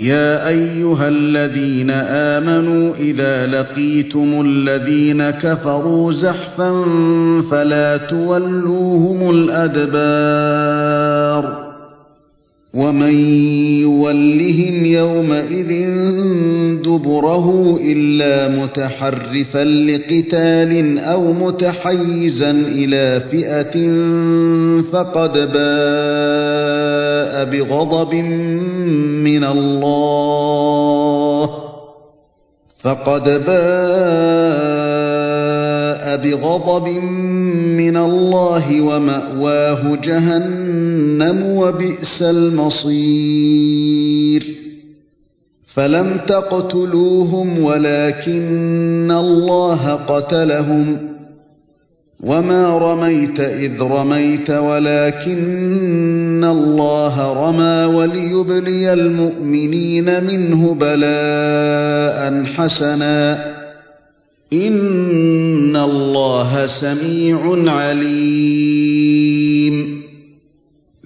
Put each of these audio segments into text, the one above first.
يا أيها الذين آمنوا إذا لقيتم الذين كفروا زحفا فلا تولوهم الأدبار ومن يولهم يومئذ دبره إلا متحرفا لقتال أو متحيزا إلى فئة فقد بغضب من الله. فقد باء بغضب من الله ومأواه جهنم وبئس المصير. فلم تقتلوهم ولكن الله قتلهم. وما رميت اذ رميت ولكن الله رمى وليبلي المؤمنين منه بلاء حسنا ان الله سميع عليم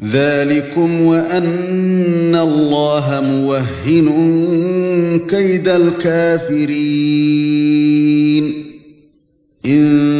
ذلكم وان الله موهن كيد الكافرين ان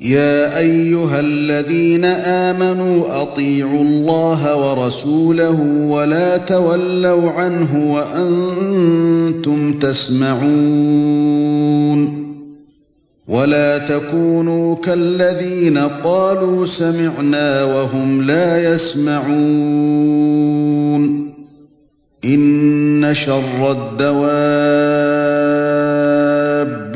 يا أيها الذين آمنوا أطيعوا الله ورسوله ولا تولوا عنه وأنتم تسمعون ولا تكونوا كالذين قالوا سمعنا وهم لا يسمعون إن شر الدواب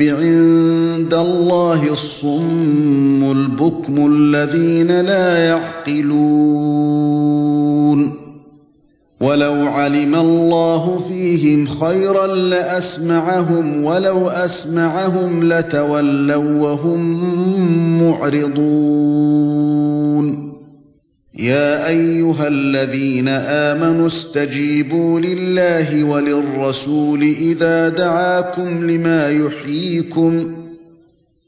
عند الله الصم البكم الذين لا يعقلون. ولو علم الله فيهم خيرا لأسمعهم ولو أسمعهم لتولوا وهم معرضون. يا أيها الذين آمنوا استجيبوا لله وللرسول إذا دعاكم لما يحييكم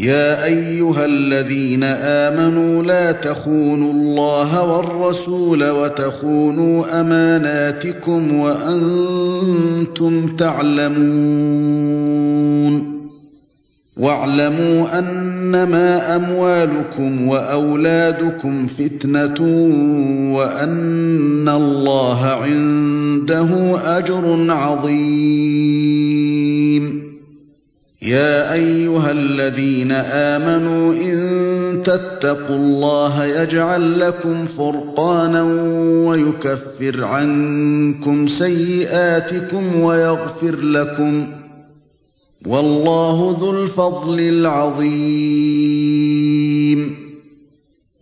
يا أيها الذين آمنوا لا تخونوا الله والرسول وتخونوا أماناتكم وأنتم تعلمون. واعلموا أنما أموالكم وأولادكم فتنة وأن الله عنده أجر عظيم. يا أيها الذين آمنوا إن تتقوا الله يجعل لكم فرقانا ويكفر عنكم سيئاتكم ويغفر لكم والله ذو الفضل العظيم.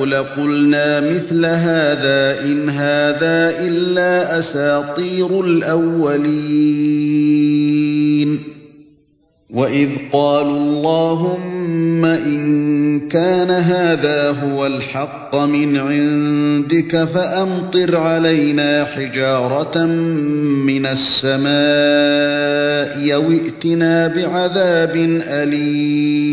لقلنا مثل هذا إن هذا إلا أساطير الأولين. وإذ قالوا اللهم إن كان هذا هو الحق من عندك فأمطر علينا حجارة من السماء يوئتنا بعذاب أليم.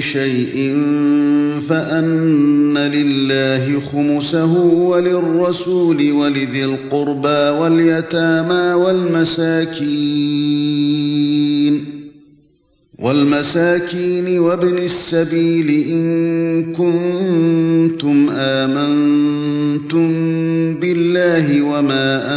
شيء فأن لله خمسه وللرسول ولذي القربى واليتامى والمساكين والمساكين وابن السبيل إن كنتم آمنتم بالله وما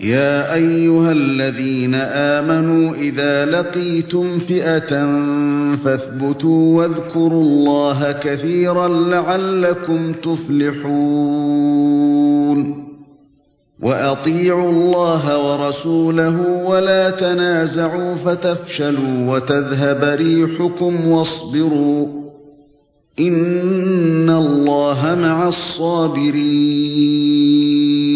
يا أيها الذين آمنوا إذا لقيتم فئة فاثبتوا واذكروا الله كثيرا لعلكم تفلحون. وأطيعوا الله ورسوله ولا تنازعوا فتفشلوا وتذهب ريحكم واصبروا. إن الله مع الصابرين.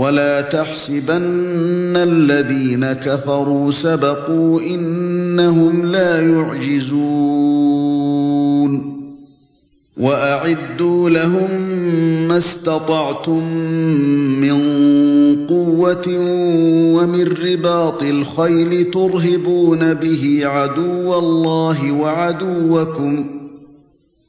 ولا تحسبن الذين كفروا سبقوا إنهم لا يعجزون واعدوا لهم ما استطعتم من قوه ومن رباط الخيل ترهبون به عدو الله وعدوكم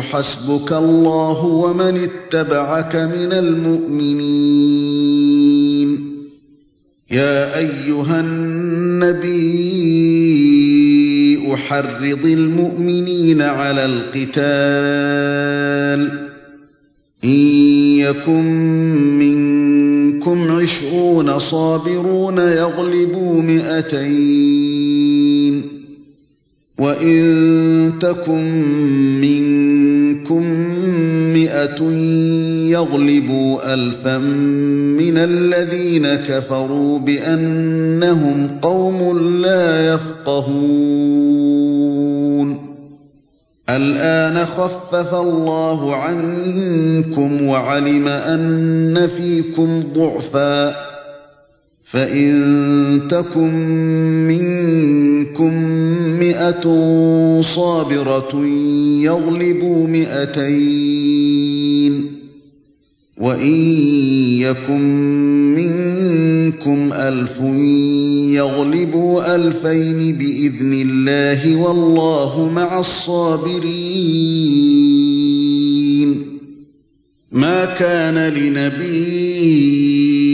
حسبك الله ومن اتبعك من المؤمنين. يا أيها النبي حرض المؤمنين على القتال. إن يكن من منكم عشرون صابرون يغلبوا مئتين. وإن تكن منكم مئة يغلبوا ألفا من الذين كفروا بأنهم قوم لا يفقهون الآن خفف الله عنكم وعلم أن فيكم ضعفا فإن تكن منكم مئة صابرة يغلبوا مئتين. وإن يكن منكم ألف يغلبوا ألفين بإذن الله والله مع الصابرين. ما كان لنبي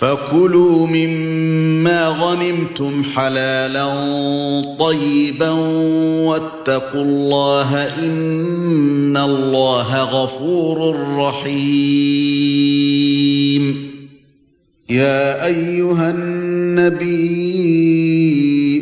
فكلوا مما غنمتم حلالا طيبا واتقوا الله إن الله غفور رحيم. يا أيها النبي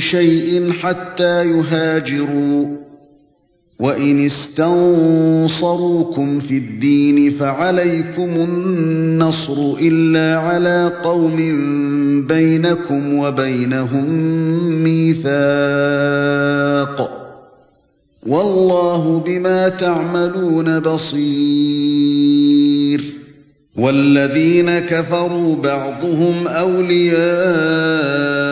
شيء حتى يهاجروا. وإن استنصروكم في الدين فعليكم النصر إلا على قوم بينكم وبينهم ميثاق. والله بما تعملون بصير. والذين كفروا بعضهم أولياء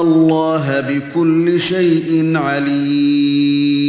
الله بكل شيء عليم